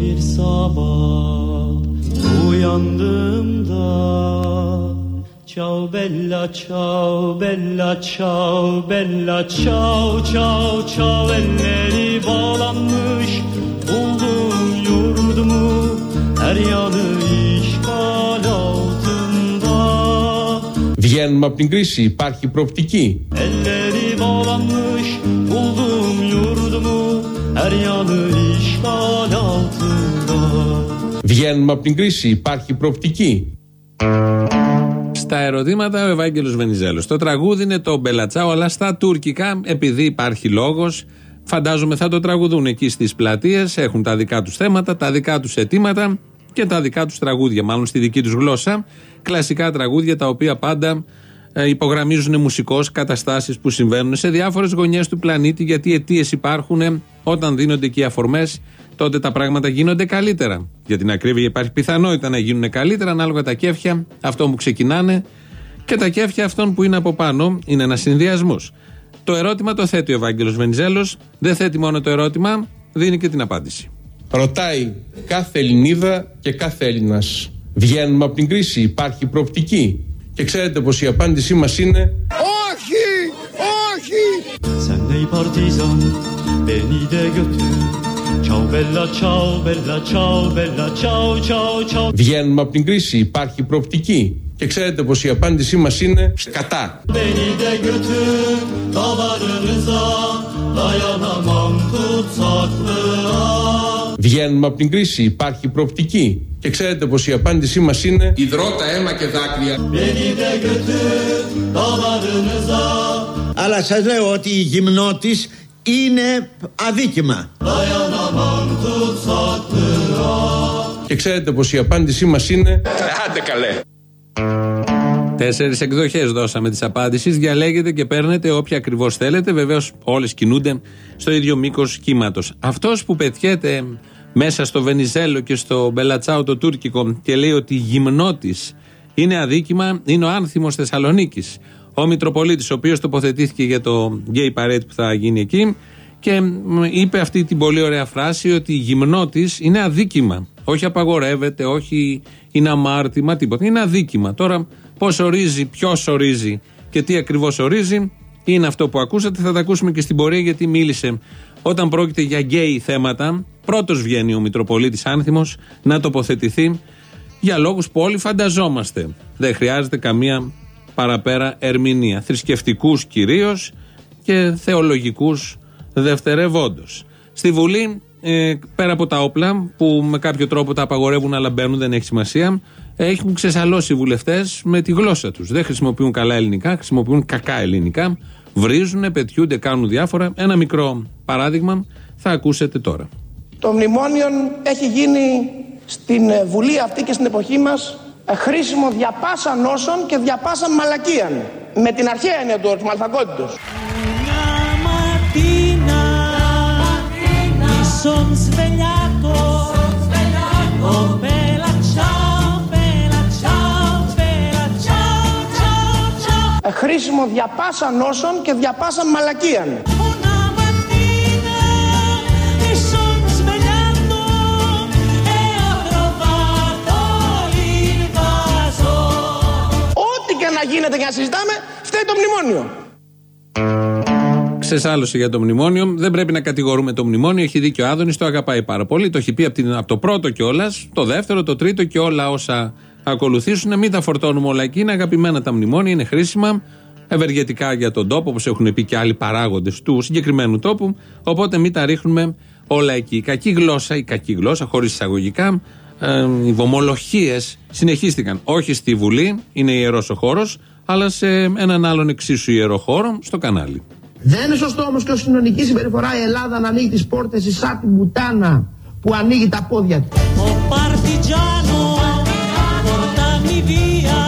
bir sabah uyandığımda Ciao bella ciao bella ciao bella ciao ciao ciao elleri bağlanmış buldum yurdumu her yanı işgal altında Βγαίνουμε από την κρίση, υπάρχει προοπτική. Elleri bağlanmış buldum yurdumu her yanı işgal altında Βγαίνουμε από την κρίση, υπάρχει προοπτική. Στα ερωτήματα ο Ευάγγελος Βενιζέλος. Το τραγούδι είναι το Μπελατσάο, αλλά στα τουρκικά, επειδή υπάρχει λόγος, φαντάζομαι θα το τραγουδούν εκεί στις πλατείες, έχουν τα δικά τους θέματα, τα δικά τους αιτήματα και τα δικά τους τραγούδια, μάλλον στη δική τους γλώσσα. Κλασικά τραγούδια τα οποία πάντα ε, υπογραμμίζουν μουσικώς καταστάσεις που συμβαίνουν σε διάφορες γωνιές του πλανήτη, γιατί αιτίες υπάρχουν όταν δίνονται εκεί αφορμές τότε τα πράγματα γίνονται καλύτερα. Για την ακρίβεια υπάρχει πιθανότητα να γίνουν καλύτερα ανάλογα τα κέφια αυτών που ξεκινάνε και τα κέφια αυτών που είναι από πάνω. Είναι ένας συνδυασμός. Το ερώτημα το θέτει ο Ευάγγελος Βενιζέλος. Δεν θέτει μόνο το ερώτημα, δίνει και την απάντηση. Ρωτάει κάθε Ελληνίδα και κάθε Έλληνας. Βγαίνουμε από την κρίση, υπάρχει προοπτική. Και ξέρετε πως η απάντησή μας είναι Όχι! Όχι! Ciao bella ciao bella ciao bella ciao ciao ciao Βγαίνουμε από την κρίση, υπάρχει προοπτική. Και ξέρετε πως η απάντησή μας είναι κατά. Beni de götür dağlarınıza Dayanamam tutsaklığa Βγαίνουμε από την κρίση, υπάρχει προοπτική. Και ξέρετε πως η απάντησή μας είναι υδρότα, αίμα και δάκρυα. Beni de götür dağlarınıza Αλλά σας λέω ότι η γυμνότης είναι αδίκημα. Dayanamam tutsaklığa Και ξέρετε πως η απάντησή μας είναι άντε καλέ. Τέσσερις εκδοχές δώσαμε τη απάντηση. Διαλέγετε και παίρνετε όποια ακριβώς θέλετε. Βεβαίως όλες κινούνται στο ίδιο μήκος κύματος. Αυτός που πετιέται μέσα στο Βενιζέλο και στο Μπελατσάο το τουρκικό και λέει ότι γυμνότης είναι αδίκημα είναι ο Άνθιμος Θεσσαλονίκης. Ο Μητροπολίτης, ο οποίος τοποθετήθηκε για το gay parade που θα γίνει εκεί και μ, είπε αυτή την πολύ ωραία φράση ότι γυμνότης είναι αδίκημα. Όχι απαγορεύεται, όχι είναι αμάρτημα, τίποτα. Είναι αδίκημα. Τώρα, πώς ορίζει, ποιος ορίζει και τι ακριβώς ορίζει, είναι αυτό που ακούσατε. Θα τα ακούσουμε και στην πορεία γιατί μίλησε όταν πρόκειται για γκέι θέματα. Πρώτος βγαίνει ο Μητροπολίτης Άνθιμος να τοποθετηθεί για λόγους που όλοι φανταζόμαστε. Δεν χρειάζεται καμία παραπέρα ερμηνεία. Θρησκευτικούς κυρίως και θεολογικούς δευτερευόντως. Στη Βουλή, ε, πέρα από τα όπλα που με κάποιο τρόπο τα απαγορεύουν αλλά μπαίνουν, δεν έχει σημασία, έχουν ξεσαλώσει οι βουλευτές με τη γλώσσα τους. Δεν χρησιμοποιούν καλά ελληνικά, χρησιμοποιούν κακά ελληνικά. Βρίζουν, πετιούνται, κάνουν διάφορα. Ένα μικρό παράδειγμα θα ακούσετε τώρα. Το μνημόνιο έχει γίνει στην ε, Βουλή αυτή και στην εποχή μας ε, χρήσιμο διαπάσα νόσων και διαπάσα μαλακίαν. Με την αρχαία έννοια του όρου, μαλθακότητος. Una mattina mi son svegliato Oh να γίνεται και να συζητάμε, φταίει το μνημόνιο. Ξεσάλωσε για το μνημόνιο. Δεν πρέπει να κατηγορούμε το μνημόνιο. Έχει δίκιο ο Άδωνης, το αγαπάει πάρα πολύ. Το έχει πει από, την, από το πρώτο κιόλας, το δεύτερο, το τρίτο και όλα όσα ακολουθήσουν. Μην τα φορτώνουμε όλα εκεί. Είναι αγαπημένα τα μνημόνια, είναι χρήσιμα, ευεργετικά για τον τόπο, όπως έχουν πει και άλλοι παράγοντες του συγκεκριμένου τόπου. Οπότε μην τα ρίχνουμε όλα εκεί. Η κακή γλώσσα, η κακή γλώσσα, χωρίς εισαγωγικά, ε, οι βομολοχίες συνεχίστηκαν. Όχι στη Βουλή, είναι ιερός ο χώρος, αλλά σε έναν άλλον εξίσου ιερό χώρο, στο κανάλι. Δεν είναι σωστό όμως και ως κοινωνική συμπεριφορά η Ελλάδα να ανοίγει τις πόρτες τη σαν την πουτάνα που ανοίγει τα πόδια του. Oh partigiano, portami via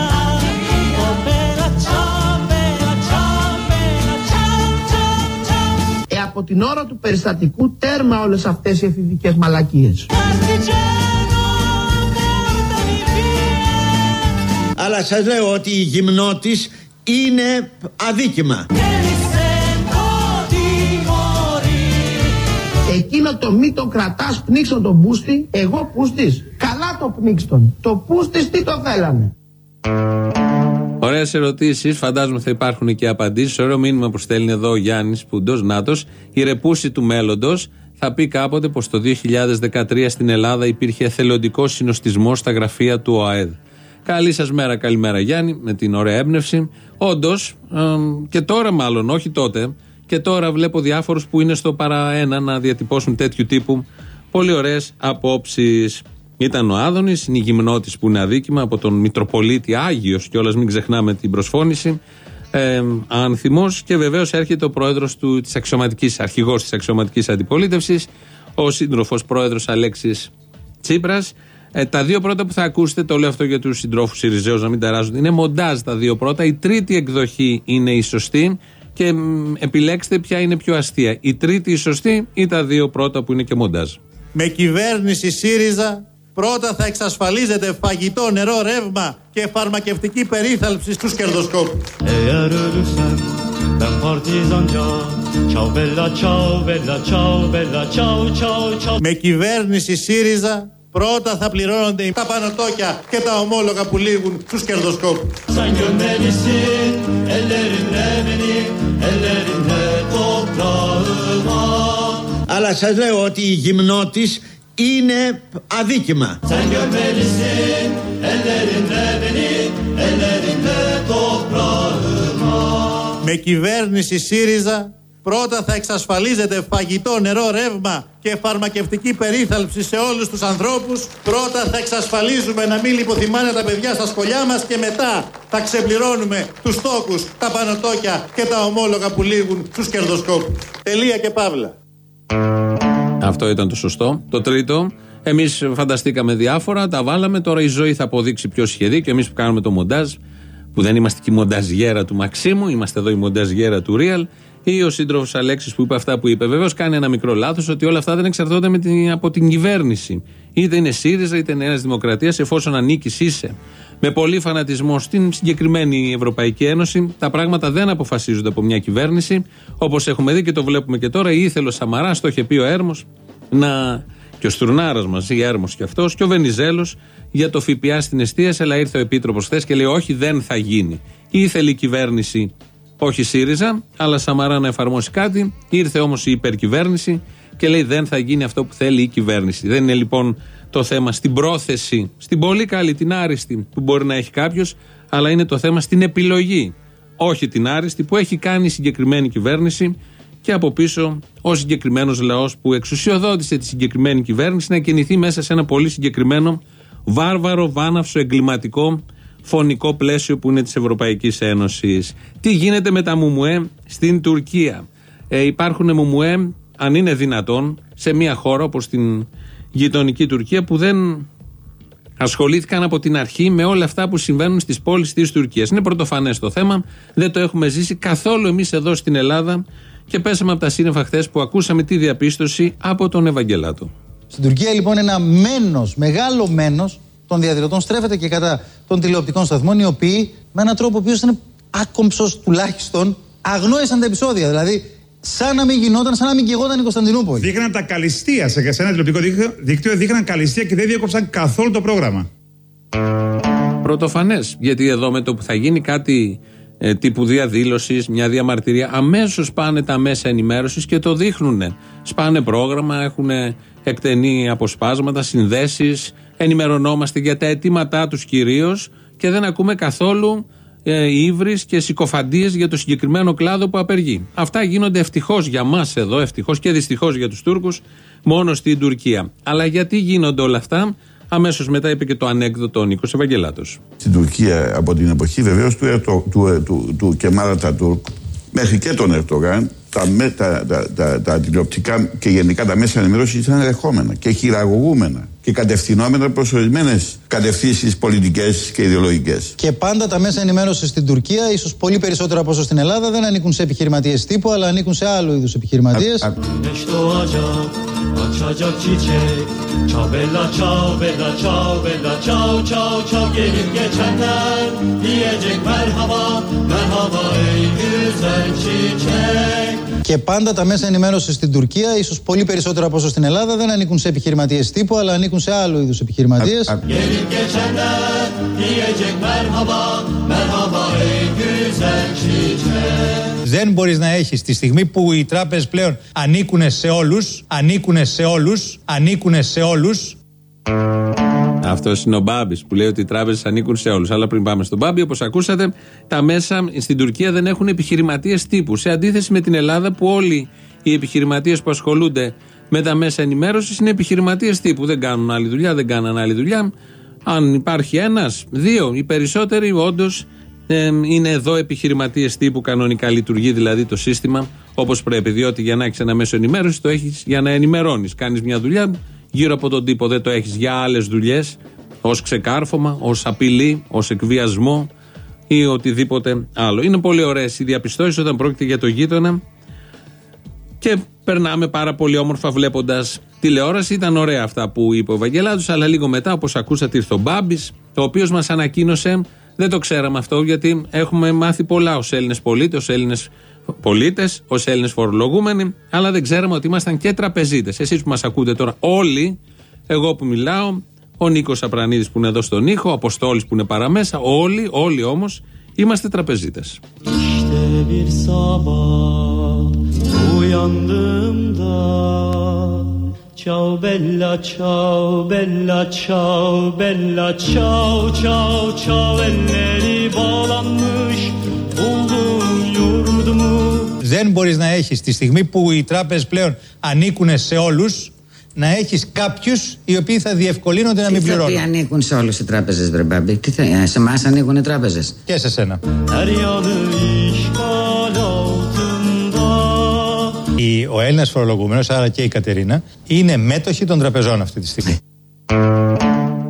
Oh bella ciao, bella ciao, bella ciao, ciao, ciao Ε, από την ώρα του περιστατικού τέρμα όλες αυτές οι εφηβικές μαλακίες. Partigiano, Αλλά σας λέω ότι η γυμνότης είναι αδίκημα. Che mi sento di morire Εκεί εκείνο το μη το κρατάς πνίξον τον πούστη, εγώ πούστης. Καλά το πνίξτον. Το πούστης τι το θέλανε. Ωραίες ερωτήσεις. Φαντάζομαι θα υπάρχουν και απαντήσεις. Ωραίο μήνυμα που στέλνει εδώ ο Γιάννης Πουντός Νάτος. Η ρεπούση του μέλλοντος θα πει κάποτε πως το 2013 στην Ελλάδα υπήρχε εθελοντικός συνοστισμός στα γραφεία του ΟΑΕΔ. Καλή σας μέρα, καλημέρα Γιάννη, με την ωραία έμπνευση. Όντως, και τώρα μάλλον, όχι τότε, και τώρα βλέπω διάφορους που είναι στο παρά ένα να διατυπώσουν τέτοιου τύπου πολύ ωραίες απόψεις. Ήταν ο Άδωνης, είναι η γυμνότης που είναι αδίκημα από τον Μητροπολίτη Άγιος κιόλας, μην ξεχνάμε την προσφώνηση. Ε, Άνθιμο και βεβαίως έρχεται ο πρόεδρος της αξιωματικής, αρχηγός της αξιωματικής αντιπολίτευσης, ο σύντροφος πρόεδρος Αλέξης Τσίπρας. Ε, τα δύο πρώτα που θα ακούσετε, το λέω αυτό για τους συντρόφους Ιριζέου να μην ταράζουν, είναι μοντάζ τα δύο πρώτα. Η τρίτη εκδοχή είναι η σωστή και μ, επιλέξτε ποια είναι πιο αστεία. Η τρίτη η σωστή ή τα δύο πρώτα που είναι και μοντάζ. Με κυβέρνηση ΣΥΡΙΖΑ πρώτα θα εξασφαλίζεται φαγητό, νερό, ρεύμα και φαρμακευτική περίθαλψη στους κερδοσκόπους. Eğer ölürsem ben partizanca Ciao bella ciao bella ciao bella ciao ciao ciao Με κυβέρνηση ΣΥΡΙΖΑ πρώτα θα πληρώνονται τα πανωτόκια και τα ομόλογα που λήγουν στους κερδοσκόπους. Sen gömmelisin ellerinle beni Ellerinle toprağıma Αλλά σας λέω ότι η γυμνότης είναι αδίκημα. Sen gömmelisin ellerinle beni Ellerinle toprağıma Με κυβέρνηση ΣΥΡΙΖΑ πρώτα θα εξασφαλίζεται φαγητό, νερό, ρεύμα και φαρμακευτική περίθαλψη σε όλους τους ανθρώπους. Πρώτα θα εξασφαλίζουμε να μην λιποθυμάνε τα παιδιά στα σχολιά μας και μετά θα ξεπληρώνουμε τους τόκους, τα πανωτόκια και τα ομόλογα που λήγουν στους κερδοσκόπους. Τελεία και παύλα. Αυτό ήταν το σωστό. Το τρίτο, εμείς φανταστήκαμε διάφορα, τα βάλαμε. Τώρα η ζωή θα αποδείξει ποιο είχε δει και εμείς που κάνουμε το μοντάζ, που δεν είμαστε και η μονταζιέρα του Μαξίμου, είμαστε εδώ η μονταζιέρα του Real, ή ο σύντροφος Αλέξης που είπε αυτά που είπε. Βεβαίως κάνει ένα μικρό λάθος ότι όλα αυτά δεν εξαρτώνται με την, από την κυβέρνηση. Είτε είναι ΣΥΡΙΖΑ είτε Νέας Δημοκρατίας, εφόσον ανήκεις, είσαι. Με πολύ φανατισμό στην συγκεκριμένη Ευρωπαϊκή Ένωση, τα πράγματα δεν αποφασίζονται από μια κυβέρνηση. Όπως έχουμε δει και το βλέπουμε και τώρα, ήθελε ο Σαμαράς, το είχε πει ο Έρμος, να. και ο Στουρνάρας μαζί, Έρμος και αυτός, και ο Βενιζέλος για το ΦΠΑ στην εστίαση, αλλά ήρθε ο Επίτροπος χθες και λέει: Όχι, δεν θα γίνει. Ήθελε η κυβέρνηση όχι ΣΥΡΙΖΑ, αλλά Σαμαρά να εφαρμόσει κάτι. Ήρθε όμως η υπερκυβέρνηση και λέει δεν θα γίνει αυτό που θέλει η κυβέρνηση. Δεν είναι λοιπόν το θέμα στην πρόθεση, στην πολύ καλή, την άριστη που μπορεί να έχει κάποιος, αλλά είναι το θέμα στην επιλογή. Όχι την άριστη που έχει κάνει η συγκεκριμένη κυβέρνηση και από πίσω ο συγκεκριμένος λαός που εξουσιοδότησε τη συγκεκριμένη κυβέρνηση να κινηθεί μέσα σε ένα πολύ συγκεκριμένο βάρβαρο, βάναυσο, εγκληματικό φωνικό πλαίσιο που είναι της Ευρωπαϊκής Ένωσης. Τι γίνεται με τα μουμουέ στην Τουρκία; Ε, υπάρχουν μουμουέ, αν είναι δυνατόν, σε μια χώρα όπως την γειτονική Τουρκία που δεν ασχολήθηκαν από την αρχή με όλα αυτά που συμβαίνουν στις πόλεις της Τουρκίας. Είναι πρωτοφανές το θέμα, δεν το έχουμε ζήσει καθόλου εμείς εδώ στην Ελλάδα και πέσαμε από τα σύννεφα χθες που ακούσαμε τη διαπίστωση από τον Ευαγγελάτο. Στην Τουρκία λοιπόν ένα μένος, μεγάλο μένος των διαδηλωτών στρέφεται και κατά των τηλεοπτικών σταθμών οι οποίοι με έναν τρόπο ο οποίος ήταν άκομψος τουλάχιστον αγνόησαν τα επεισόδια. Δηλαδή σαν να μην γινόταν, σαν να μην γεγόταν η Κωνσταντινούπολη. Δείχναν τα καλυστία σε σε ένα τηλεοπτικό δίκτυο, δίκτυο δείχναν καλυστία και δεν διέκοψαν καθόλου το πρόγραμμα. Πρωτοφανές. Γιατί εδώ με το που θα γίνει κάτι ε, τύπου διαδήλωσης, μια διαμαρτυρία, αμέσως πάνε τα μέσα ενημέρωσης και το δείχνουν. Σπάνε πρόγραμμα, έχουν εκτενή αποσπάσματα, συνδέσεις, ενημερωνόμαστε για τα αιτήματά τους κυρίως και δεν ακούμε καθόλου ε, ύβρις και συκοφαντίες για το συγκεκριμένο κλάδο που απεργεί. Αυτά γίνονται ευτυχώς για μας εδώ, ευτυχώς και δυστυχώς για τους Τούρκους, μόνο στην Τουρκία. Αλλά γιατί γίνονται όλα αυτά, αμέσως μετά είπε και το ανέκδοτο ο Νίκος Ευαγγελάτος. στην Τουρκία από την εποχή βεβαίως του, Ερτο- του, ε, του, του Κεμάλα Τατούρκ μέχρι και τον Ερτογάν τα, με- τα, τα, τα, τα τηλεοπτικά και γενικά τα μέσα ενημέρωσης ήταν ελεγχόμενα και χειραγωγούμενα και κατευθυνόμενα προς ορισμένες κατευθύνσεις πολιτικές και ιδεολογικές. Και πάντα τα μέσα ενημέρωσης στην Τουρκία, ίσως πολύ περισσότερο από όσο στην Ελλάδα, δεν ανήκουν σε επιχειρηματίες τύπου, αλλά ανήκουν σε άλλου είδους επιχειρηματίες. Neşto acak açacak çiçek Çao bella çao bella çao bella çao çao çao Gelip geçenler diyecek merhaba Merhaba ey güzel çiçek Και πάντα τα μέσα ενημέρωσης στην Τουρκία, ίσως πολύ περισσότερο από όσο στην Ελλάδα, δεν ανήκουν σε επιχειρηματίες τύπου, αλλά ανήκουν σε άλλου είδους επιχειρηματίες. Gelip geçenler diyecek merhaba merhaba ey güzel çiçek Δεν μπορείς να έχεις τη στιγμή που οι τράπεζες πλέον ανήκουν σε όλους, ανήκουν σε όλους, ανήκουν σε όλους. Αυτός είναι ο Μπάμπης που λέει ότι οι τράπεζες ανήκουν σε όλους. Αλλά πριν πάμε στον Μπάμπη, όπως ακούσατε, τα μέσα στην Τουρκία δεν έχουν επιχειρηματίες τύπου. Σε αντίθεση με την Ελλάδα που όλοι οι επιχειρηματίες που ασχολούνται με τα μέσα ενημέρωσης είναι επιχειρηματίες τύπου. Δεν κάνουν άλλη δουλειά, δεν κάνουν άλλη δουλειά. Αν υπάρχει ένας, δύο, οι περισσότεροι όντως είναι εδώ επιχειρηματίες τύπου. Κανονικά λειτουργεί δηλαδή το σύστημα όπως πρέπει. Διότι για να έχεις ένα μέσο ενημέρωση το έχεις για να ενημερώνεις. Κάνεις μια δουλειά γύρω από τον τύπο. Δεν το έχεις για άλλες δουλειές ως ξεκάρφωμα, ως απειλή, ως εκβιασμό ή οτιδήποτε άλλο. Είναι πολύ ωραίες οι διαπιστώσεις όταν πρόκειται για το γείτονα και περνάμε πάρα πολύ όμορφα βλέποντας τηλεόραση. Ήταν ωραία αυτά που είπε ο Βαγγελάτο, αλλά λίγο μετά, όπως ακούσατε, ήρθε ο Μπάμπης, ο οποίος μας ανακοίνωσε. Δεν το ξέραμε αυτό, γιατί έχουμε μάθει πολλά ως Έλληνες πολίτες, ως Έλληνες πολίτες, ως Έλληνες φορολογούμενοι, αλλά δεν ξέραμε ότι ήμασταν και τραπεζίτες. Εσείς που μας ακούτε τώρα, όλοι, εγώ που μιλάω, ο Νίκος Απρανίδης που είναι εδώ στον ήχο, ο Αποστόλης που είναι παραμέσα, όλοι, όλοι όμως είμαστε τραπεζίτες. İşte bir sabah uyandığımda Ciao bella ciao bella ciao bella ciao ciao ciao elleri bağlanmış Δεν μπορείς να έχεις τη στιγμή που οι τράπεζες πλέον ανήκουν σε όλους, να έχεις κάποιους οι οποίοι θα διευκολύνονται να μην Τι θα πει πληρώνουν. ανήκουν σε όλους οι τράπεζες, βρε Μπάμπη; Τι θα, ε, σε εμάς ανήκουν οι τράπεζες; Και σε σένα. her yanı işgal altında Η, ο Έλληνας φορολογούμενος, άρα και η Κατερίνα, είναι μέτοχοι των τραπεζών αυτή τη στιγμή.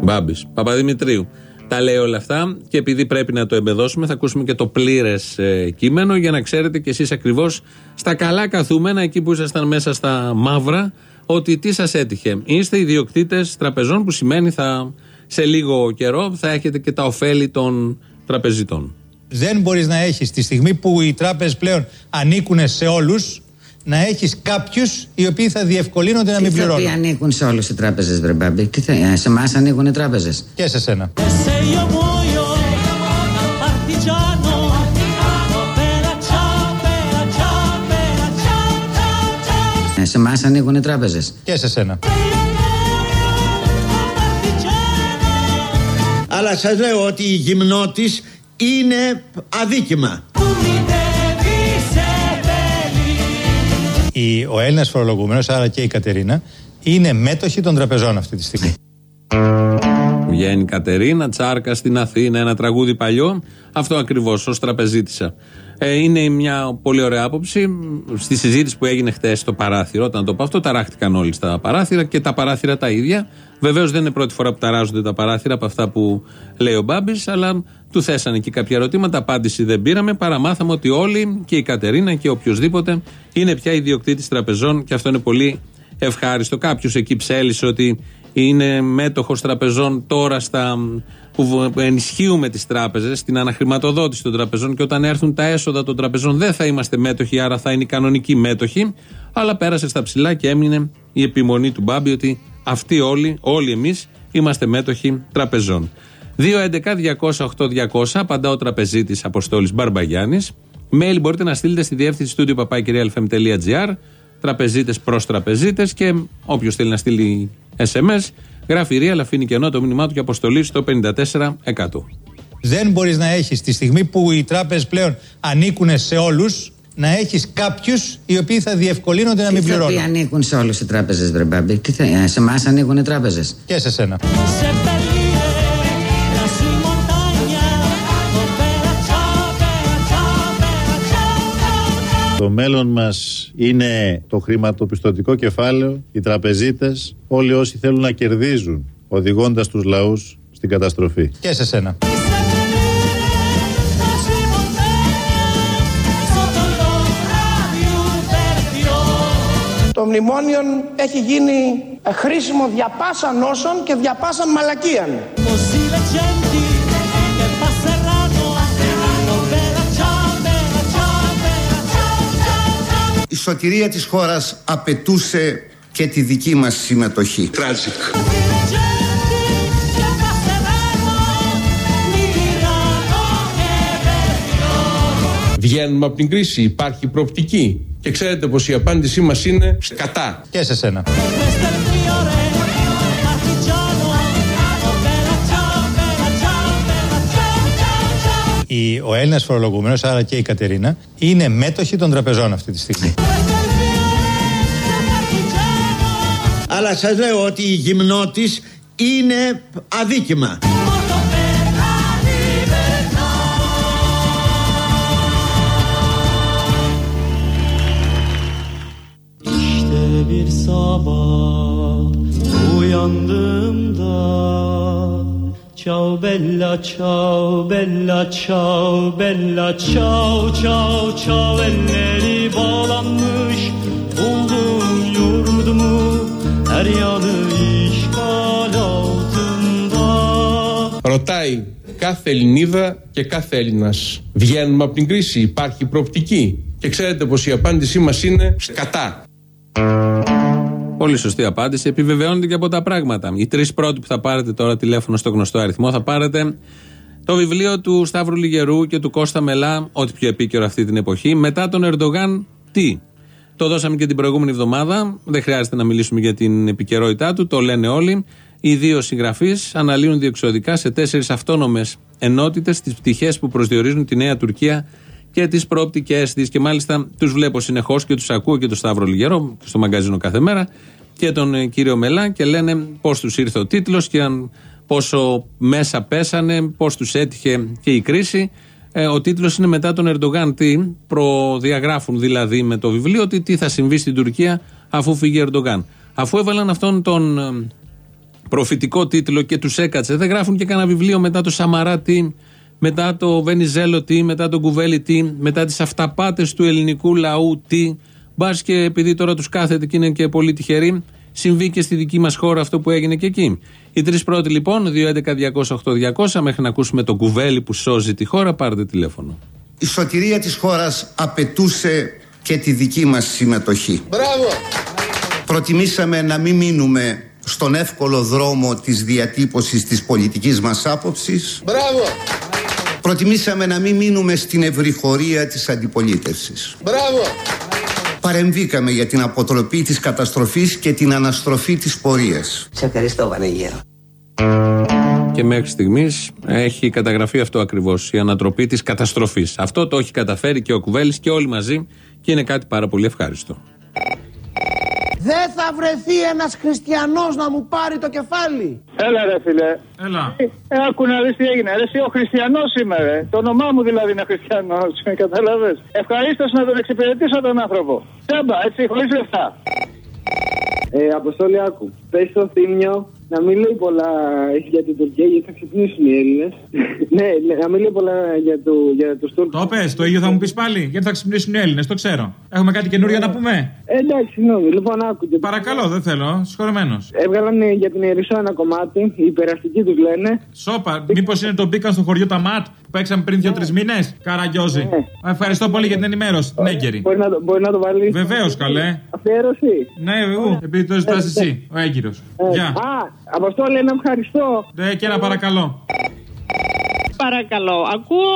Μπάμπης, Παπαδημητρίου. Τα λέει όλα αυτά και επειδή πρέπει να το εμπεδώσουμε, θα ακούσουμε και το πλήρες κείμενο για να ξέρετε κι εσείς ακριβώς στα καλά καθούμενα, εκεί που ήσασταν μέσα στα μαύρα, ότι τι σας έτυχε. Είστε ιδιοκτήτες τραπεζών, που σημαίνει θα σε λίγο καιρό θα έχετε και τα ωφέλη των τραπεζιτών. Δεν μπορείς να έχεις τη στιγμή που οι τράπεζες πλέον ανήκουν σε όλους, να έχεις κάποιους οι οποίοι θα διευκολύνονται να Τι μην θα πει πληρώνουν. ανήκουν σε όλους οι τράπεζες, βρε Μπάμπη; Τι θα, ε, σε εμάς ανήκουν οι τράπεζες; Και σε σένα. Se io muoio partigiano Bella ciao, bella ciao, bella ciao, ciao, ciao Ε, σε εμάς ανήκουν οι τράπεζες; Και σε σένα. Αλλά σας λέω ότι η γυμνότης είναι αδίκημα. Η, ο Έλληνας φορολογούμενος, άρα και η Κατερίνα, είναι μέτοχοι των τραπεζών αυτή τη στιγμή. Βγαίνει η Κατερίνα, τσάρκα στην Αθήνα, ένα τραγούδι παλιό. Αυτό ακριβώς, ως τραπεζίτησα. Ε, είναι μια πολύ ωραία άποψη. Στη συζήτηση που έγινε χθε στο παράθυρο, όταν το πω αυτό, ταράχτηκαν όλοι στα παράθυρα και τα παράθυρα τα ίδια. Βεβαίως δεν είναι πρώτη φορά που ταράζονται τα παράθυρα από αυτά που λέει ο Μπάμπης, αλλά του θέσανε εκεί κάποια ερωτήματα. Απάντηση δεν πήραμε. Παραμάθαμε ότι όλοι και η Κατερίνα και οποιοδήποτε είναι πια ιδιοκτήτης τραπεζών και αυτό είναι πολύ ευχάριστο. Κάποιος εκεί ψέλισε ότι είναι μέτοχος τραπεζών τώρα στα, που β- ενισχύουμε τις τράπεζες, στην αναχρηματοδότηση των τραπεζών και όταν έρθουν τα έσοδα των τραπεζών δεν θα είμαστε μέτοχοι, άρα θα είναι οι κανονικοί μέτοχοι. Αλλά πέρασε στα ψηλά και έμεινε η επιμονή του Μπάμπη ότι αυτοί όλοι, όλοι εμείς, είμαστε μέτοχοι τραπεζών. 2.11.208.200 απαντά ο τραπεζίτης Αποστόλης Μπαρμπαγιάννης. Mail μπορείτε να στείλετε στη διεύθυνση studio papakirialfm.gr τραπεζίτες προς τραπεζίτες και όποιος θέλει να στείλει SMS, γράφει ρία, αλλά αφήνει κενό το μήνυμά του και αποστολή στο 54%. Δεν μπορείς να έχεις τη στιγμή που οι τράπεζες πλέον ανήκουν σε όλους, να έχεις κάποιους οι οποίοι θα διευκολύνονται να Τι μην θα πει πληρώνουν. ανήκουν σε όλους οι τράπεζες, βρε Μπάμπη; Τι θα, ε, σε εμάς ανήκουν οι τράπεζες; Και σε σένα. Το μέλλον μας είναι το χρηματοπιστωτικό κεφάλαιο, οι τραπεζίτες, όλοι όσοι θέλουν να κερδίζουν, οδηγώντας τους λαούς στην καταστροφή. Και σε σένα. lassù in montagna Sotto l'ombra di un bel fiore Το μνημόνιο έχει γίνει ε, χρήσιμο διαπάσα νόσων και διαπάσα μαλακίαν. Ciao σωτηρία της χώρας απαιτούσε και τη δική μας συμμετοχή. Τράζικ. Βγαίνουμε από την κρίση, υπάρχει προοπτική. Και ξέρετε πως η απάντησή μας είναι κατά. Και σε σένα. Η, ο Έλληνας φορολογούμενος, άρα και η Κατερίνα, είναι μέτοχοι των τραπεζών αυτή τη στιγμή. Αλλά σας λέω ότι η γυμνότης είναι αδίκημα. İşte bir sabah uyandığımda Ciao bella ciao bella ciao bella ciao ciao ciao elleri bağlanmış buldum yurdumu her yanı işgal altında Ρωτάει κάθε Ελληνίδα και κάθε Έλληνας. Βγαίνουμε από την κρίση, υπάρχει προοπτική; Και ξέρετε πως η απάντησή μας είναι κατά. Πολύ σωστή απάντηση. Επιβεβαιώνεται και από τα πράγματα. Οι τρεις πρώτοι που θα πάρετε τώρα τηλέφωνο στο γνωστό αριθμό θα πάρετε το βιβλίο του Σταύρου Λιγερού και του Κώστα Μελά, ό,τι πιο επίκαιρο αυτή την εποχή. Μετά τον Ερντογάν, τι; Το δώσαμε και την προηγούμενη εβδομάδα. Δεν χρειάζεται να μιλήσουμε για την επικαιρότητά του. Το λένε όλοι. Οι δύο συγγραφείς αναλύουν διεξοδικά σε τέσσερις αυτόνομες ενότητες τις πτυχές που προσδιορίζουν τη Νέα Τουρκία και τις προοπτικές της. Και μάλιστα τους βλέπω συνεχώς και τους ακούω και τον Σταύρο Λιγερό στο μαγκαζίνο κάθε μέρα και τον ε, κύριο Μελά και λένε πώς τους ήρθε ο τίτλος και αν, πόσο μέσα πέσανε, πώς τους έτυχε και η κρίση. Ε, ο τίτλος είναι μετά τον Ερντογάν. Τι προδιαγράφουν δηλαδή με το βιβλίο, ότι τι θα συμβεί στην Τουρκία αφού φύγει ο Ερντογάν. Αφού έβαλαν αυτόν τον ε, προφητικό τίτλο και τους έκατσε, δεν γράφουν και κανένα βιβλίο μετά το Σαμαρά τι, μετά το Βενιζέλο τι, μετά το Κουβέλι τι, μετά τις αυταπάτες του ελληνικού λαού τι. Μπας και επειδή τώρα τους κάθεται και είναι και πολύ τυχεροί, συμβεί και στη δική μας χώρα αυτό που έγινε και εκεί. Οι τρεις πρώτοι λοιπόν, 211-208-200, μέχρι να ακούσουμε το κουβέλι που σώζει τη χώρα, πάρτε τηλέφωνο. Η σωτηρία της χώρας απαιτούσε και τη δική μας συμμετοχή. Μπράβο! Προτιμήσαμε να μην μείνουμε στον εύκολο δρόμο της διατύπωσης της πολιτικής μας άποψης. Μπράβο! Προτιμήσαμε να μην μείνουμε στην ευρυχωρία της αντιπολίτευσης. Μπράβο! Παρεμβήκαμε για την αποτροπή της καταστροφής και την αναστροφή της πορείας. Σε ευχαριστώ Βανεγέρο. Και μέχρι στιγμής έχει καταγραφεί αυτό ακριβώς, η ανατροπή της καταστροφής. Αυτό το έχει καταφέρει και ο Κουβέλης και όλοι μαζί και είναι κάτι πάρα πολύ ευχάριστο. Δεν θα βρεθεί ένας χριστιανός να μου πάρει το κεφάλι. Έλα ρε φίλε. Έλα. Ε, άκου να δεις τι έγινε. Ρε, εσύ ο χριστιανός είμαι ρε. Το όνομά μου δηλαδή είναι χριστιανός. Καταλαβες. Ευχαρίστως να τον εξυπηρετήσω τον άνθρωπο. Τσάμπα, έτσι, χωρίς λεφτά. Ε, Αποστόλη, άκου. Πες στο θύμιο να μην λέει πολλά για την Τουρκία γιατί θα ξυπνήσουν οι Έλληνες. ναι, ναι, να μην λέει πολλά για, το, για τους Τούρκους. Το πες, το ίδιο θα μου πεις πάλι. Γιατί θα ξυπνήσουν οι Έλληνες, το ξέρω. Έχουμε κάτι καινούριο να πούμε; Ε, εντάξει, συγγνώμη. Λοιπόν, άκου. και- Παρακαλώ, δεν θέλω. Συγχωρεμένος. Έβγαλαν ε, για την Ιερισσό ένα κομμάτι. Οι υπεραστικοί τους λένε. Σόπα, μήπως είναι το μπήκαν στο χωριό τα ΜΑΤ που παίξαμε πριν δύο-τρει μήνες; Καραγκιόζη. Ευχαριστώ πολύ για την ενημέρωση, την έγκαιρη. Μπορεί να, το- μπορεί να το βάλεις. Βεβαίως, καλέ. Αφιέρωση. Ναι, εγώ, επειδή το ζητάς εσύ, ο έγκυρος. Ε, Γεια. Α, Αποστόλη, ένα ευχαριστώ. Ναι, και ένα παρακαλώ. Παρακαλώ, ακούω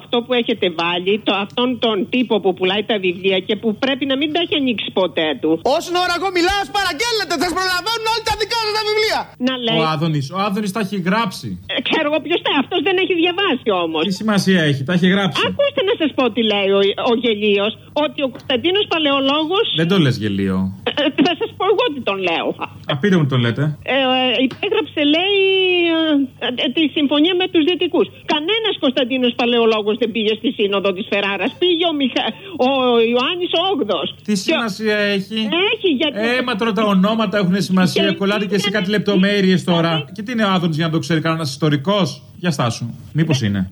αυτό που έχετε βάλει, το, αυτόν τον τύπο που πουλάει τα βιβλία και που πρέπει να μην τα έχει ανοίξει ποτέ του. Όσον ώρα εγώ μιλάω, σας παραγγέλλετε, θα σας προλαβαίνουν όλοι τα δικά σας τα βιβλία. Να λέει. Ο Άδωνης, ο Άδωνης τα έχει γράψει. Ε, ξέρω εγώ ποιος θα, αυτός δεν έχει διαβάσει όμως. Τι σημασία έχει, τα έχει γράψει. Ακούστε να σας πω τι λέει ο, ο Γελίος, ότι ο Κωνσταντίνος Παλαιολόγος. Δεν το λες γελίο. Θα σας πω εγώ τι τον λέω. Α, πείτε μου το λέτε. Ε, ε, υπέγραψε, λέει, ε, ε, τη συμφωνία με τους Δυτικούς. Κανένας Κωνσταντίνος Παλαιολόγος δεν πήγε στη σύνοδο της Φεράρα. Πήγε ο, Μιχα... ο Ιωάννης Όγδος. Τι σημασία έχει; Έχει, γιατί. Ε, μα τώρα τα ονόματα έχουν σημασία. Και- Κολλάτε και σε κάτι λεπτομέρειες τώρα. Και τι είναι ο Άδωνη για να το ξέρει κανένας ιστορικός; Για στάσου. Μήπως είναι.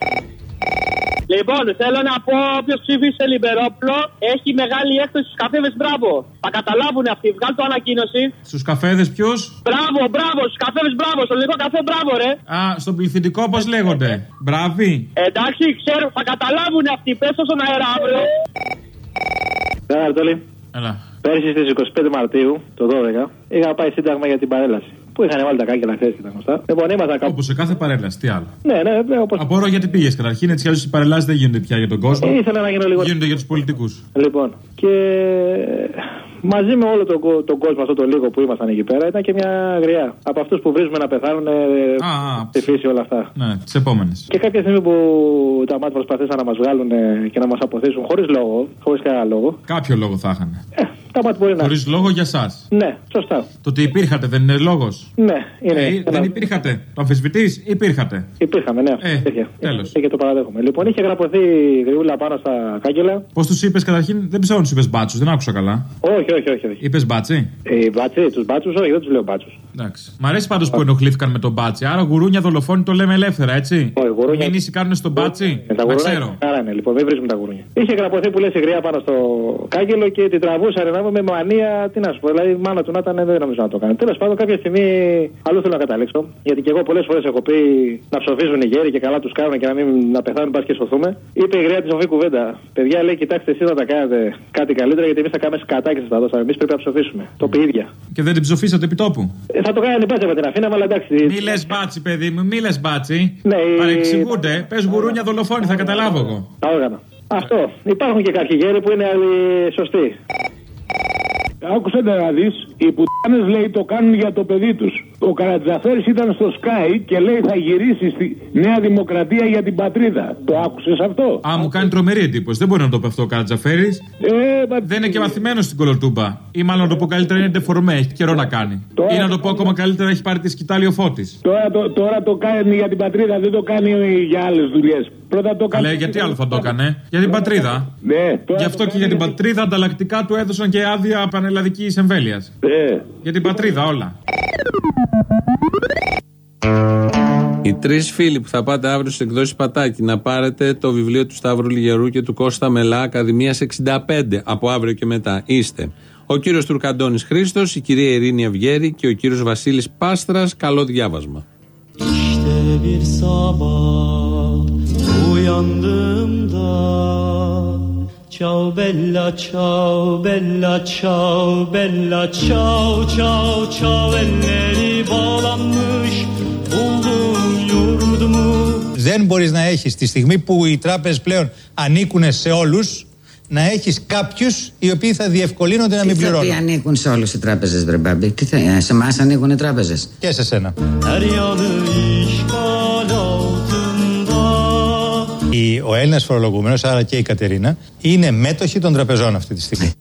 Λοιπόν, θέλω να πω όποιος ψήφισε Λιμπερόπλο έχει μεγάλη έκπτωση στους καφέδες. Μπράβο. Θα καταλάβουν αυτοί. Βγάλω το ανακοίνωση. Στους καφέδες ποιου. Μπράβο, μπράβο, στους καφέδες, μπράβο. Στο ελληνικό καφέ, μπράβο, ρε. Α, στον πληθυντικό πώς λέγονται; Μπράβοι. Εντάξει, ξέρω, θα καταλάβουν αυτοί. Πες στον αέρα αύριο. Ναι, Ανατολή. Έλα. Πέρσι στις 25 Μαρτίου, το 12, είχα πάει σύνταγμα για την παρέλαση. Που είχαν βάλει τα κάκελα χθε και τα γνωστά. Λοιπόν, ήμασταν κάπου. Όπως σε κάθε παρέλαση, τι άλλο. Ναι, ναι, ναι, όπως... Απορώ γιατί πήγες καταρχήν, έτσι κι αλλιώς οι παρελάσεις δεν γίνονται πια για τον κόσμο. Ε, ήθελα να γίνω λίγο. Γίνονται για τους πολιτικούς. Λοιπόν, και μαζί με όλο τον, κο- τον κόσμο, αυτό το λίγο που ήμασταν εκεί πέρα, ήταν και μια γριά. Από αυτούς που βρίζουμε να πεθάνουν ε, στη φύση όλα αυτά. Ναι, τις επόμενες. Και κάποια στιγμή που τα μάτια προσπαθήσαν να μας βγάλουν ε, και να μας απωθήσουν χωρίς λόγο, χωρίς κανένα λόγο. Κάποιο λόγο θα είχαν. Τα μάτια μπορεί να. Χωρίς λόγο για εσάς. Ναι, σωστά. Το ότι υπήρχατε δεν είναι λόγος. Ναι, είναι. Ε, δεν υπήρχατε. Το αμφισβητείς, υπήρχατε. Υπήρχαμε, ναι. Ε, Υπήρχε. τέλος. Και το παραδέχομαι. Λοιπόν, είχε γραπωθεί γριούλα πάνω στα κάγκελα. Πώς τους είπες καταρχήν, δεν πιστεύω να τους είπες μπάτσους, δεν άκουσα καλά. Όχι, όχι, όχι. όχι. Είπες μπάτσι; Ε, μπάτσι, τους μπάτσους, όχι, δεν τους λέω μπάτσους. Εντάξει. Μ' αρέσει πάντως που ενοχλήθηκαν με τον μπάτσι. Άρα γουρούνια δολοφόνοι το λέμε ελεύθερα, έτσι. Όχι, γουρούνια. Μήνυση κάνουν στον μπάτσι. Ε, τα Να γουρούνια ξέρω. Άρα είναι, λοιπόν, μην βρίσκουμε τα γουρούνια. Είχε γραπωθεί που λες η γριά πάνω στο κάγκελο και την τραβούσαν να με μανία. Τι να σου πω, δηλαδή η μάνα του να ήταν, δεν νομίζω να το κάνει. Τέλος πάντων, κάποια στιγμή αλλού θέλω να καταλήξω. Γιατί και εγώ πολλές φορές έχω πει να ψοφίζουν οι γέροι και καλά τους κάνουν και να μην να πεθάνουν, πας και σωθούμε. Είπε η γριά της σοφή κουβέντα. Παιδιά λέει, κοιτάξτε εσείς να τα κάνετε κάτι καλύτερα γιατί εμείς θα κάνουμε σκατά και σα τα δώσαμε. Εμείς πρέπει να ψοφήσουμε. Το πει η ίδια. Και δεν την ψοφήσατε επί τόπου; Ε, θα το κάνανε πάσα με την αφήνα, αλλά εντάξει. Μη λες μπάτσι, παιδί μου, μη λες μπάτσι. Ναι, η- Παρεξηγούνται. Πες γουρούνια δολοφόνοι, θα καταλάβω εγώ. Τα όργανα. Αυτό. Υπάρχουν και κάποιοι γέροι που είναι άλλοι σωστοί. Άκουσε να δεις, οι πουτάνες λέει το κάνουν για το παιδί τους. Ο Καρατζαφέρης ήταν στο Sky και λέει θα γυρίσει στη Νέα Δημοκρατία για την πατρίδα. Το άκουσες αυτό; Α, μου κάνει τρομερή εντύπωση. Δεν μπορεί να το πει αυτό ο Καρατζαφέρης. Ε, δεν είναι και μαθημένος στην κολοτούμπα. Ή μάλλον να το πω καλύτερα είναι ντεφορμέ, έχει καιρό να κάνει. Ή να το πω ακόμα καλύτερα, έχει πάρει τη σκητάλη ο φώτης. Τώρα το, τώρα το κάνει για την πατρίδα, δεν το κάνει για άλλες δουλειές. Πρώτα το κάνει. Αλλά γιατί άλλο θα το έκανε, για την πατρίδα. Ναι, Γι' αυτό και για την πατρίδα ανταλλακτικά του έδωσαν και άδεια πανελλαδικής εμβέλειας. Ναι. Για την πατρίδα όλα. Οι τρεις φίλοι που θα πάτε αύριο στι εκδόσει Πατάκη να πάρετε το βιβλίο του Σταύρου Λιγερού και του Κώστα Μελά Ακαδημίας 65 από αύριο και μετά είστε. Ο κύριος Τουρκαντώνης Χρήστος, η κυρία Ειρήνη Αυγέρη και ο κύριος Βασίλης Πάστρας. Καλό διάβασμα. İşte bir sabah uyandığımda Ciao bella ciao bella ciao bella ciao ciao ciao elleri bağlanmış buldum yurdumu Δεν μπορείς να έχεις τη στιγμή που οι τράπεζες πλέον ανήκουν σε όλους, να έχεις κάποιους οι οποίοι θα διευκολύνονται να μην Τι θα πει πληρώνουν. ανήκουν σε όλους οι τράπεζες, βρε Μπάμπη; Τι θα, ε, σε εμάς ανήκουν οι τράπεζες. Και σε σένα. Her yanı işgal altında Η, ο Έλληνας φορολογούμενος, άρα και η Κατερίνα, είναι μέτοχοι των τραπεζών αυτή τη στιγμή.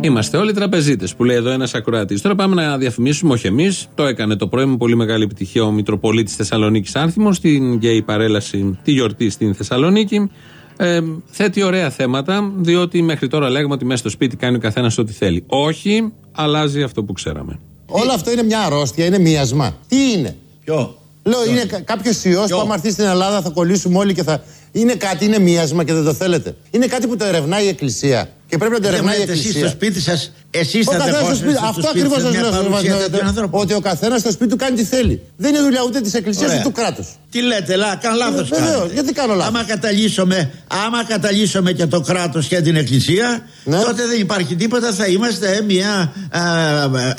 Είμαστε όλοι τραπεζίτες που λέει εδώ ένας ακροατής. Τώρα πάμε να διαφημίσουμε, όχι εμείς. Το έκανε το πρωί με πολύ μεγάλη επιτυχία ο Μητροπολίτης Θεσσαλονίκης Άνθιμος στην γκέι παρέλαση, τη γιορτή στην Θεσσαλονίκη. Ε, θέτει ωραία θέματα, διότι μέχρι τώρα λέγαμε ότι μέσα στο σπίτι κάνει ο καθένας ό,τι θέλει. Όχι, αλλάζει αυτό που ξέραμε. Όλο αυτό είναι μια αρρώστια, είναι μοιασμά. Τι είναι; Ποιο; Λέω, είναι κάποιος ιός που άμα έρθει στην Ελλάδα θα κολλήσουμε όλοι και θα. Είναι κάτι, είναι μοιάσμα και δεν το θέλετε. Είναι κάτι που το ερευνάει η Εκκλησία. Και πρέπει να το Δεν ερευνάει η λέτε εσείς Εκκλησία. στο σπίτι σας, εσείς Ο θα καθένας στο τεπώσετε σπίτι. στο Αυτό σπίτι ακριβώς σας σας μια λέω. στον παρουσία Βασιλιά, τέτοιου άνθρωπου. Ότι ο καθένας στο σπίτι του κάνει τι θέλει. Δεν είναι δουλειά ούτε της Εκκλησίας Ωραία. ούτε του κράτους. Τι λέτε, λά, κάνω λάθος. Ε, βεβαίως, γιατί κάνω λάθος. Άμα καταλύσουμε, άμα καταλύσουμε και το κράτος και την εκκλησία, Ναι. τότε δεν υπάρχει τίποτα, θα είμαστε μια α,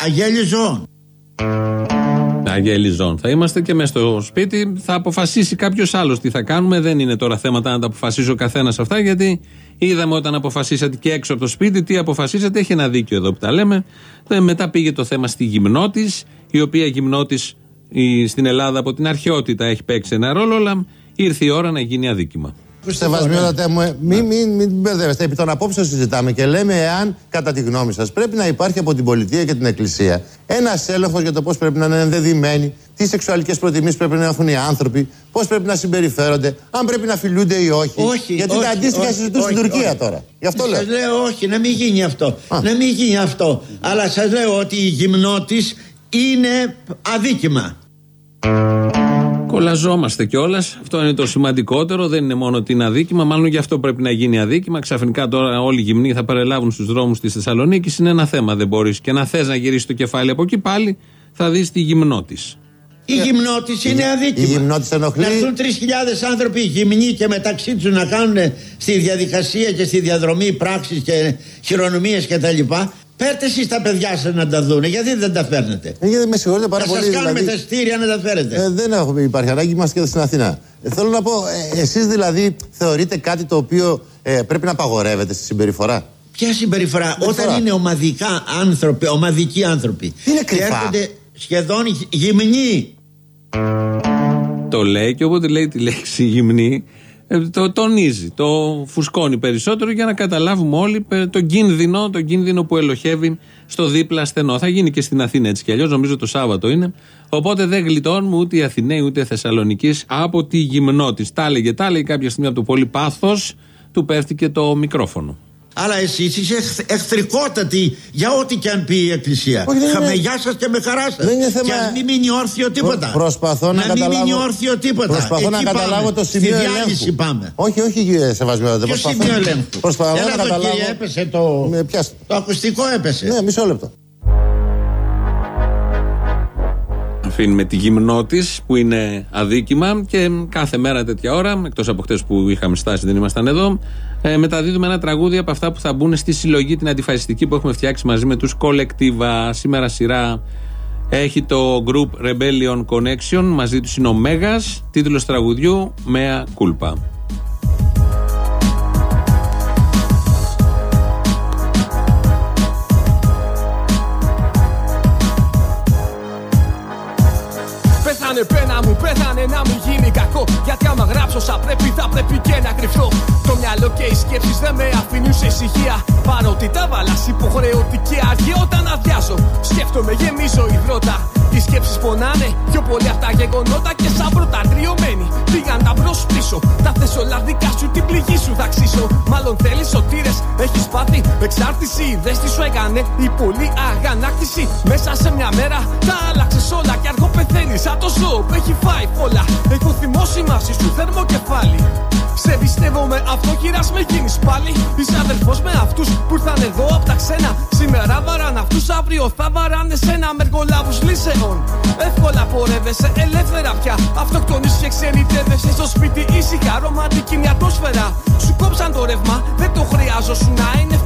αγέλη ζώων. Αγία Ελιζών. Θα είμαστε και μέσα στο σπίτι. Θα αποφασίσει κάποιος άλλος τι θα κάνουμε. Δεν είναι τώρα θέματα να τα αποφασίζει ο καθένας αυτά, γιατί είδαμε όταν αποφασίσατε και έξω από το σπίτι τι αποφασίσατε. Έχει ένα δίκιο εδώ που τα λέμε. Ε, Μετά πήγε το θέμα στη γυμνότης, η οποία γυμνότης στην Ελλάδα από την αρχαιότητα έχει παίξει ένα ρόλο, αλλά ήρθε η ώρα να γίνει αδίκημα. Σεβασμιότατε μου, μην μη, μη, μην μπερδεύεστε. Επί των απόψεων συζητάμε και λέμε εάν, κατά τη γνώμη σας, πρέπει να υπάρχει από την πολιτεία και την εκκλησία ένα έλεγχο για το πώς πρέπει να είναι ενδεδειμένοι, τι σεξουαλικές προτιμήσεις πρέπει να έχουν οι άνθρωποι, πώς πρέπει να συμπεριφέρονται, αν πρέπει να φιλούνται ή όχι. Όχι, Γιατί όχι, τα αντίστοιχα όχι, συζητούν στην όχι, Τουρκία όχι. τώρα. Γι' αυτό λέω. Σας λέω όχι, να μην γίνει αυτό. Να μην γίνει αυτό. Αλλά σας λέω ότι η γυμνότης είναι αδίκημα. Κολαζόμαστε κιόλας. Αυτό είναι το σημαντικότερο. Δεν είναι μόνο ότι είναι αδίκημα, μάλλον γι' αυτό πρέπει να γίνει αδίκημα. Ξαφνικά τώρα όλοι οι γυμνοί θα παρελάβουν στους δρόμους της Θεσσαλονίκης. Είναι ένα θέμα. Δεν μπορείς και να θες να γυρίσεις το κεφάλι από εκεί πάλι, θα δεις τη γυμνό της. Η γυμνότηση είναι αδίκημα. Η γυμνότηση ενοχλεί. Να έρθουν 3.000 άνθρωποι γυμνοί και μεταξύ τους να κάνουν στη διαδικασία και στη διαδρομή πράξεις και χειρονομίες κτλ. Πέρτε εσείς τα παιδιά σας να τα δούνε. Γιατί δεν τα φέρνετε; Ε, γιατί με συγχωρείτε πάρα να πολύ. σας κάνουμε δηλαδή. τα στήρια να τα φέρετε. Ε, δεν έχουμε υπάρχει ανάγκη, είμαστε και στην Αθηνά. Ε, θέλω να πω, ε, εσείς δηλαδή θεωρείτε κάτι το οποίο ε, πρέπει να απαγορεύεται στη συμπεριφορά; Ποια συμπεριφορά, Συμπεριφορά. όταν είναι ομαδικά άνθρωποι, ομαδικοί άνθρωποι. Είναι Και κρυφά. έρχονται σχεδόν γυ- γυμνοί. Το λέει και όποτε λέει τη λέξη γυμνή, ε, το τονίζει, το φουσκώνει περισσότερο για να καταλάβουμε όλοι ε, τον κίνδυνο, τον κίνδυνο που ελοχεύει στο δίπλα στενό. Θα γίνει και στην Αθήνα έτσι κι αλλιώς, νομίζω το Σάββατο είναι. Οπότε δεν γλιτώνουμε ούτε οι Αθηναίοι ούτε οι Θεσσαλονίκης από τη γυμνό τη. Τα έλεγε, τα έλεγε κάποια στιγμή από το πολύ πάθος, του πέφτει και το μικρόφωνο. Αλλά εσείς είστε εχθ- εχθρικότατοι για ό,τι και αν πει η Εκκλησία. Όχι, δεν είναι- Με γεια σας και με χαρά σας. Δεν είναι θέμα- Και ας μην μείνει όρθιο τίποτα. Προ- προσπαθώ να μην καταλάβω- μείνει όρθιο τίποτα. Προσπαθώ Εκεί να πάμε. καταλάβω το σημείο Στη διάλυση ελέγχου. πάμε. Όχι, όχι, ε, σεβασμιότητα. Ποιο Προσπαθώ- σημείο ελέγχου; Προσπαθώ Έλα να εδώ, καταλάβω. κύριε, έπεσε το, Με πιάστε. το ακουστικό έπεσε. Ναι, μισό λεπτό. Αφήνουμε τη γυμνό της που είναι αδίκημα και κάθε μέρα τέτοια ώρα, εκτός από χτες που είχαμε στάσει, δεν ήμασταν εδώ, ε, μεταδίδουμε ένα τραγούδι από αυτά που θα μπουν στη συλλογή την αντιφασιστική που έχουμε φτιάξει μαζί με τους κολεκτίβα. Σήμερα σειρά έχει το group Rebellion Connection, μαζί τους είναι ο Μέγας, τίτλος τραγουδιού Mea Culpa. Πέθανε πένα μου, πέθανε να μην γίνει κακό. Γιατί άμα γράψω σαν πρέπει, θα πρέπει και να κρυφτώ. Το μυαλό και οι σκέψεις δεν με αφήνουν σε ησυχία. Παρότι τα βάλα σε υποχρεωτική αργή όταν αδειάζω. Σκέφτομαι, γεμίζω υδρότα. Οι σκέψεις πονάνε πιο πολύ από τα γεγονότα και σαν πρώτα τριωμένοι. Πήγαν τα μπρος πίσω. Τα θε όλα δικά σου, την πληγή σου θα ξύσω. Μάλλον θέλεις σωτήρες, έχεις πάθει εξάρτηση. Η δέστη σου έκανε η πολύ αγανάκτηση. Μέσα σε μια μέρα τα άλλαξες όλα και αργό πεθαίνεις. Σαν το ζώο που έχει φάει φόλα. Έχω θυμώσει μαζί σου θέρμο κεφάλι. Σε πιστεύω με αυτό χειρά με γίνεις πάλι. Είσαι αδερφός με αυτούς που ήρθαν εδώ από τα ξένα. Σήμερα βαράν αυτούς, αύριο θα βαράνε σένα με εργολάβου λύσεων. Εύκολα πορεύεσαι ελεύθερα πια. Αυτοκτονείς και ξένοι τέδεσαι στο σπίτι ήσυχα. Ρομαντική μια ατμόσφαιρα. Σου κόψαν το ρεύμα, δεν το χρειάζεσαι να είναι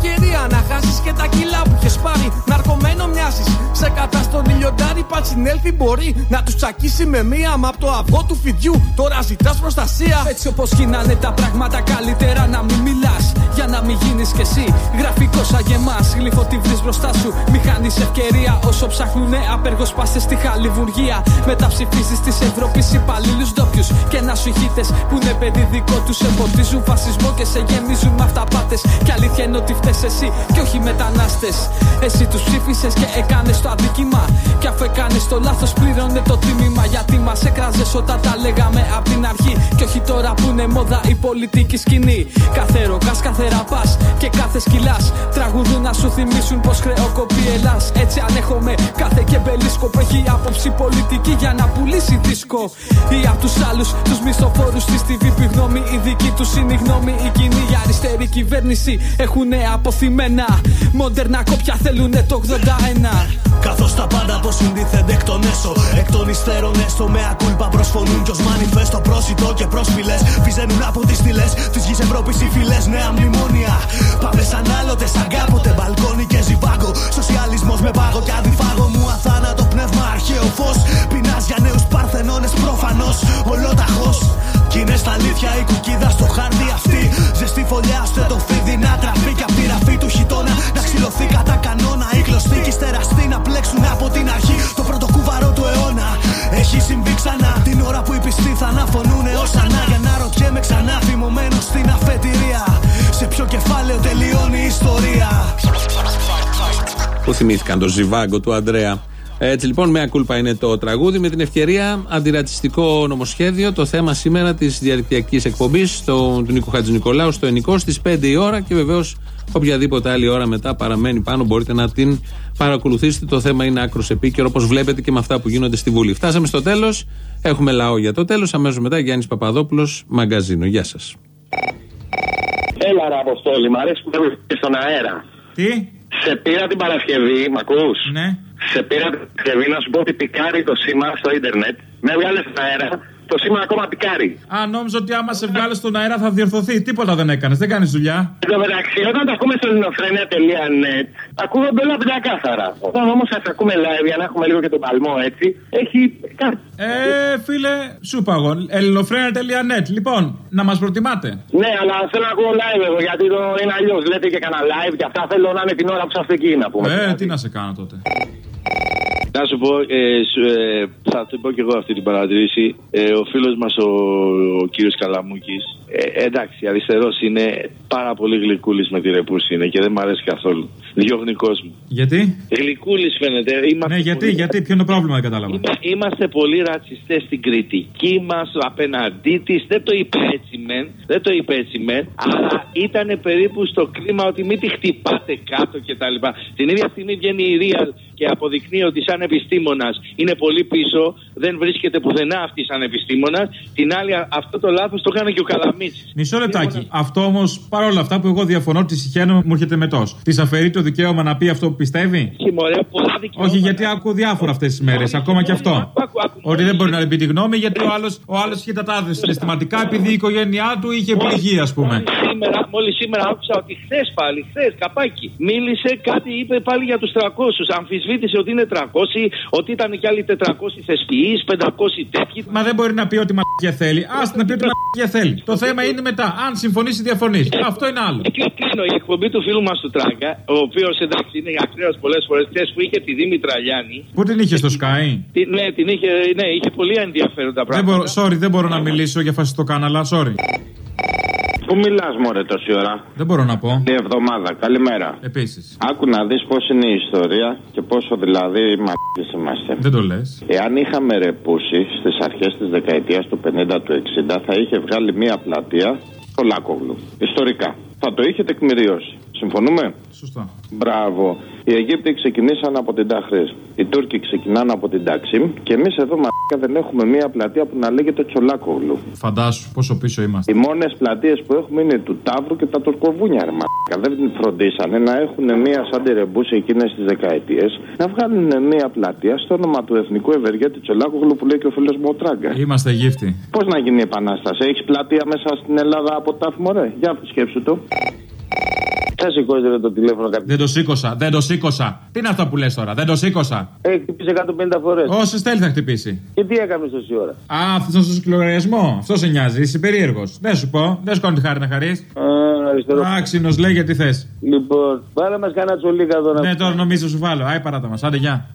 λιοντάρι πατσινέλθει μπορεί να τους τσακίσει με μία μα από το αυγό του φιδιού. Τώρα ζητάς προστασία. Έτσι όπως γίνανε τα πράγματα, καλύτερα να μην μιλάς. Για να μην γίνεις κι εσύ γραφικός σαν και εμά. Γλυφό τη βρεις μπροστά σου, μη χάνεις ευκαιρία. Όσο ψάχνουνε απεργό πάσε στη χαλιβουργία. Μεταψηφίζει της Ευρώπης υπαλλήλους ντόπιους. Και να σου ηχείτε που είναι παιδί δικό τους. Σε ποτίζουν φασισμό και σε γεμίζουν με αυταπάτες. Και αλήθεια είναι ότι φταίει εσύ και όχι μετανάστες. Εσύ τους ψήφισες και έκανες το αδίκημα. Και αφού έκανες το λάθος, πλήρωνε το τίμημα. Γιατί μας έκραζες όταν τα λέγαμε απ' την αρχή. Και όχι τώρα που είναι μόδα η πολιτική σκηνή. Κάθε ροκάς, κάθε ραπάς και κάθε σκυλάς. Τραγουδούν να σου θυμίσουν πως χρεοκοπεί Ελλάς. Έτσι αν έχουμε κάθε και μπελίσκο που έχει άποψη πολιτική για να πουλήσει δίσκο. Ή απ' τους άλλους, τους μισθοφόρους της TV που η γνώμη η δική τους είναι η γνώμη. Η κοινή η αριστερή κυβέρνηση έχουνε αποθυμένα. Μόντερνα κόπια θέλουνε το 81. Καθώ τα πάντα αποσυντήθενται εκ των έσω. Εκ των υστέρων έστω με ακούλπα προσφωνούν κι ως μανιφέστο πρόσιτο και πρόσφυλες. Βυζένουν από τις στήλες της γης Ευρώπης οι φυλές. Νέα μνημόνια. Πάμε σαν άλλοτε, σαν κάποτε. Μπαλκόνι και ζιβάγκο. Σοσιαλισμός με πάγο και αδιφάγο μου. Αθάνατο πνεύμα, αρχαίο φως. Πεινάς για νέους παρθενώνες προφανώς. Ολόταχος. Κι είναι στα αλήθεια η κουκίδα στο χάρτη αυτή. Ζεστή φωλιά, ώστε το φίδι να τραφεί και απ' τη ραφή του χιτώνα. Να ξυλωθεί κατά στεραστή να πλέξουν από την αρχή. Το πρώτο κουβαρό του αιώνα. Έχει συμβεί ξανά την ώρα που οι πιστοί θα αναφωνούν ως ανά. Για να ρωτιέμαι ξανά, θυμωμένο στην αφετηρία. Σε ποιο κεφάλαιο τελειώνει η ιστορία. Που θυμήθηκαν το ζιβάγκο του Αντρέα. Έτσι λοιπόν, μια κούλπα είναι το τραγούδι. Με την ευκαιρία, αντιρατσιστικό νομοσχέδιο. Το θέμα σήμερα της διαδικτυακής εκπομπής του Νίκο Χατζη Νικολάου στο Ενικό στις 5 η ώρα. Και βεβαίως, οποιαδήποτε άλλη ώρα μετά παραμένει πάνω, μπορείτε να την παρακολουθήσετε. Το θέμα είναι άκρος επίκαιρο, όπως βλέπετε και με αυτά που γίνονται στη Βουλή. Φτάσαμε στο τέλος. Έχουμε λαό για το τέλος. Αμέσως μετά, Γιάννης Παπαδόπουλος, μαγκαζίνο. Γεια σας. Έλα ρε Αποστόλη, μ' αρέσει που δεν στον αέρα. Τι; Σε πήρα την Παρασκευή, μ' ακούς; Ναι. Σε πήρα την Παρασκευή να σου πω ότι πικάρει το σήμα στο ίντερνετ. Με βγάλες στον αέρα. Το σήμα ακόμα πικάρει. Α, νόμιζα ότι άμα σε βγάλει στον αέρα θα διορθωθεί. Τίποτα δεν έκανες. Δεν κάνεις δουλειά. Εν τω μεταξύ, όταν τα ακούμε στο ελληνοφρένια.net, ακούγονται όλα πια κάθαρα. Όταν όμως σα ακούμε live για να έχουμε λίγο και τον παλμό έτσι, έχει κάτι. Ε, φίλε, σου είπα εγώ. Ελληνοφρένα.net. Λοιπόν, να μας προτιμάτε. Ναι, αλλά θέλω να ακούω live εγώ γιατί το είναι αλλιώς. Λέτε και κανένα live και αυτά θέλω να είναι την ώρα που είστε εκεί να πούμε. Ε, τι να σε κάνω τότε. Να σου πω, ε, σου, ε, θα το πω και εγώ αυτή την παρατηρήση. Ε, ο φίλος μας ο, ο κύριος Καλαμούκης, ε, εντάξει, αριστερός είναι πάρα πολύ γλυκούλης με τη ρεπούση είναι και δεν μου αρέσει καθόλου. Διώχνει κόσμο. Γιατί; Γλυκούλης φαίνεται. Είμαστε Ναι, γιατί, πολύ- γιατί, ποιο είναι το πρόβλημα, δεν κατάλαβα. Είμα- Είμαστε πολύ ρατσιστές στην κριτική μας απέναντί της. Δεν το είπε έτσι μεν, δεν το είπε έτσι μεν, αλλά ήταν περίπου στο κλίμα ότι μην τη χτυπάτε κάτω κτλ. Την ίδια στιγμή βγαίνει η Real και αποδεικνύει ότι σαν επιστήμονας είναι πολύ πίσω, δεν βρίσκεται πουθενά αυτή σαν επιστήμονας. Την άλλη, α- αυτό το λάθος το έκανε και ο Καλαμίτσης. Μισό λεπτάκι. Αυτό όμως, παρόλα αυτά που εγώ διαφωνώ, τη συχαίνω, μου έρχεται μετός. Της αφαιρεί το δικαίωμα να πει αυτό που πιστεύει; Όχι, μωρέ, πολλά δικαιώματα. Όχι, γιατί ακούω διάφορα αυτές τις μέρες, ακόμα και αυτό. Ότι δεν μπορεί να πει τη γνώμη, γιατί ο άλλο ο άλλος είχε τα τάδες συναισθηματικά επειδή η οικογένειά του είχε πληγεί, ας πούμε. Σήμερα, μόλις σήμερα άκουσα ότι χθες πάλι, χθες καπάκι, μίλησε κάτι, είπε πάλι για τους 300. Αμφισβήτησε ότι είναι 300, ότι ήταν και άλλοι 400 θεσποιεί, 500 τέτοιοι. Μα δεν μπορεί να πει ότι μαγεία θέλει. Α να πει ότι μαγεία θέλει. Το θέμα είναι μετά. Αν συμφωνήσει, διαφωνείς. Αυτό είναι άλλο. Και κλείνω η εκπομπή του φίλου μας του Τράγκα, ο οποίος εντάξει είναι ακραίος πολλές φορές, χθες που είχε τη Δήμητρα Γιάννη. Πού την είχε στο Sky; Τι- Ναι, την είχε, ναι, είχε πολύ ενδιαφέροντα Δεν πράγματα. μπορώ, sorry, δεν μπορώ να μιλήσω για φασιστό κάναλα, sorry. Πού μιλάς, Μωρέ, τόση ώρα; Δεν μπορώ να πω. Η εβδομάδα. Καλημέρα. Επίσης. Άκου να δεις πώς είναι η ιστορία και πόσο δηλαδή μαλακίε είμαστε. Δεν το λες. Εάν είχαμε ρεπούσει στις αρχές της δεκαετίας του 50 του 60, θα είχε βγάλει μία πλατεία στο Λάκογλου. Ιστορικά. Θα το είχε τεκμηριώσει. Συμφωνούμε; Σωστά. Μπράβο. Οι Αιγύπτιοι ξεκινήσαν από την Ταχρής. Οι Τούρκοι ξεκινάνε από την Ταξίμ. Και εμείς εδώ μαλάκα δεν έχουμε μία πλατεία που να λέγεται Τσολάκογλου. Φαντάσου πόσο πίσω είμαστε. Οι μόνες πλατείες που έχουμε είναι του Ταύρου και τα Τουρκοβούνια, ρε μαλάκα. Δεν φροντίσανε να έχουν μία σαν τη ρεμπούση εκείνες τις δεκαετίες να βγάλουν μία πλατεία στο όνομα του Εθνικού Ευεργέτη Τσολάκογλου που λέει και ο φίλος μου ο Τράγκα. Είμαστε γύφτη. Πώς να γίνει η επανάσταση, έχεις πλατεία μέσα στην Ελλάδα από τάφμο, ρε. Για σκέψου το. Θα σηκώσει ρε, το τηλέφωνο κάποιο. Δεν το σήκωσα, δεν το σήκωσα. Τι είναι αυτό που λες τώρα, δεν το σήκωσα. Έχει χτυπήσει 150 φορές. Όσες θέλει θα χτυπήσει. Και τι έκανε τόση ώρα. Α, αυτό είναι στο λογαριασμό. Αυτό σε νοιάζει, είσαι περίεργος. Δεν σου πω, δεν σου κάνω τη χάρη να χαρείς. Α, αριστερό. Άξινος, λέει τι θες. Λοιπόν, βάλε μας κανένα τσολίκα εδώ να Ναι, τώρα νομίζω σου βάλω. Άι παράτα μας, άντε γεια.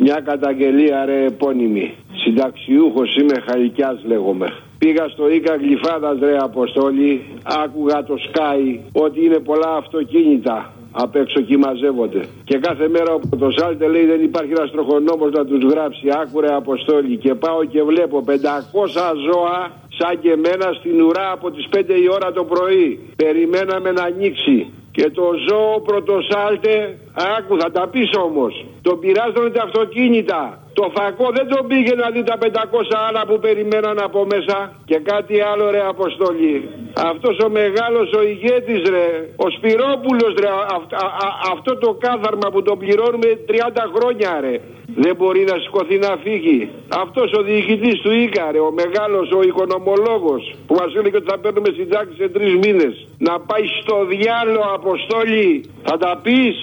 Μια καταγγελία ρε επώνυμη. Συνταξιούχος είμαι Χαλικιάς λέγομαι. Πήγα στο Ίκα Γλυφάδας ρε Αποστόλη, άκουγα το Sky ότι είναι πολλά αυτοκίνητα απ' έξω εκεί μαζεύονται. Και κάθε μέρα ο Πρωτοσάλτε λέει δεν υπάρχει ένας τροχονόμος να τους γράψει. Άκουρε Αποστόλη και πάω και βλέπω 500 ζώα σαν και εμένα στην ουρά από τις 5 η ώρα το πρωί. Περιμέναμε να ανοίξει. Και το ζώο πρωτοσάλτε, άκου θα τα πεις όμως, τον πειράζονται τα αυτοκίνητα. Το φακό δεν τον πήγε να δει τα 500 άλλα που περιμέναν από μέσα. Και κάτι άλλο ρε Αποστολή. Αυτός ο μεγάλος ο ηγέτης ρε, ο Σπυρόπουλος ρε, αυ- α- α- αυτό το κάθαρμα που τον πληρώνουμε 30 χρόνια ρε. Δεν μπορεί να σηκωθεί να φύγει. Αυτός ο διοικητής του ΙΚΑ ρε, ο μεγάλος ο οικονομολόγος που μας έλεγε ότι θα παίρνουμε συντάξει σε τρεις μήνες. Να πάει στο διάλογο Αποστόλη. Θα τα πεις.